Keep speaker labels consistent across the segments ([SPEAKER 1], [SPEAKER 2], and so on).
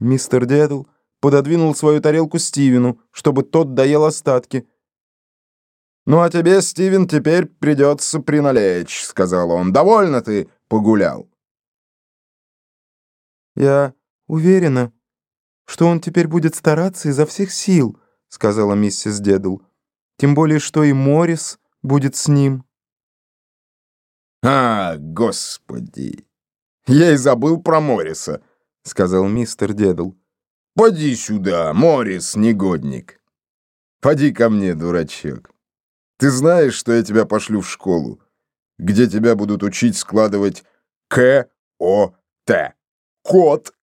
[SPEAKER 1] Мистер Дедл пододвинул свою тарелку Стивену, чтобы тот доел остатки.
[SPEAKER 2] «Ну а тебе, Стивен, теперь придется приналечь», — сказал он. «Довольно ты погулял».
[SPEAKER 1] «Я уверена, что он теперь будет стараться изо всех сил», — сказала миссис Дедл. «Тем более, что и Моррис будет с ним».
[SPEAKER 2] «А, господи! Я и забыл про Морриса», — сказал мистер Дедл. «Поди сюда, Моррис, негодник. Поди ко мне, дурачок. Ты знаешь, что я тебя пошлю в школу, где тебя будут учить складывать К-О-Т. Кот.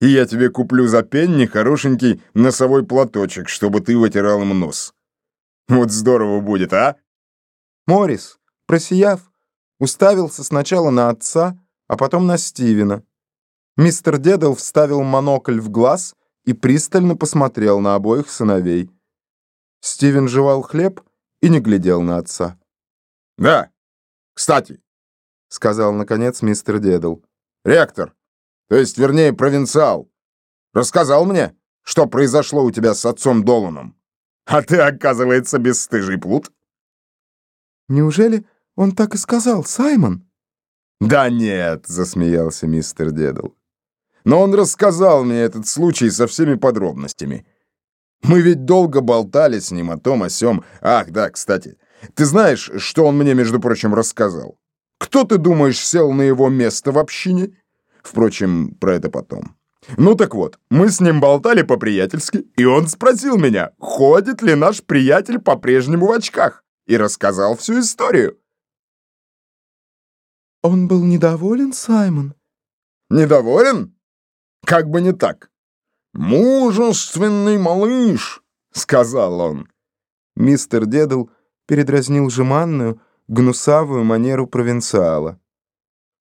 [SPEAKER 2] И я тебе куплю за пенни хорошенький носовой платочек, чтобы ты вытирал им нос. Вот здорово будет, а?»
[SPEAKER 1] Моррис, просияв, уставился сначала на отца, а потом на Стивена. Мистер Дедл вставил монокль в глаз и пристально посмотрел на обоих сыновей. Стивен жевал хлеб и не глядел на отца.
[SPEAKER 2] «Да, кстати», — сказал, наконец, мистер Дедл. «Ректор, то есть, вернее, провинциал, рассказал мне, что произошло у тебя с отцом Доланом. А ты, оказывается, бесстыжий плут».
[SPEAKER 1] «Неужели он так и сказал, Саймон?»
[SPEAKER 2] «Да нет», — засмеялся мистер Дедл. Но он рассказал мне этот случай со всеми подробностями. Мы ведь долго болтали с ним о том, о сём. Ах, да, кстати. Ты знаешь, что он мне, между прочим, рассказал? Кто, ты думаешь, сел на его место в общине? Впрочем, про это потом. Ну так вот, мы с ним болтали по-приятельски, и он спросил меня, ходит ли наш приятель по-прежнему в очках, и рассказал всю историю.
[SPEAKER 1] «Он был недоволен, Саймон?»
[SPEAKER 2] «Недоволен? Как бы не так. «Мужественный малыш!» — сказал он.
[SPEAKER 1] Мистер Дедл передразнил жеманную, гнусавую манеру провинциала.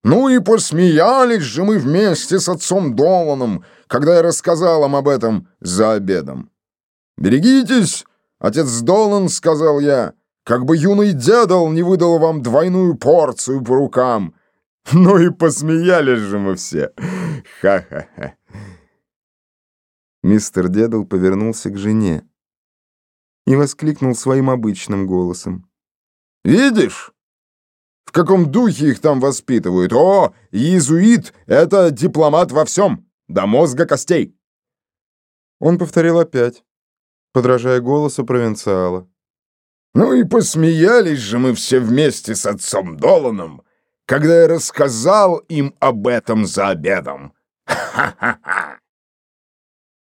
[SPEAKER 2] «Ну и посмеялись же мы вместе с отцом Доланом, когда я рассказал им об этом за обедом. Берегитесь, отец Долан, — сказал я, — как бы юный дедал не выдал вам двойную порцию по рукам. Ну и посмеялись же мы все. Ха-ха-ха.
[SPEAKER 1] Мистер Дедл повернулся к жене и воскликнул своим обычным голосом.
[SPEAKER 2] «Видишь, в каком духе их там воспитывают? О, иезуит — это дипломат во всем, до мозга костей!»
[SPEAKER 1] Он повторил опять, подражая голосу провинциала.
[SPEAKER 2] «Ну и посмеялись же мы все вместе с отцом Доланом, когда я рассказал им об этом за обедом. Ха-ха-ха!»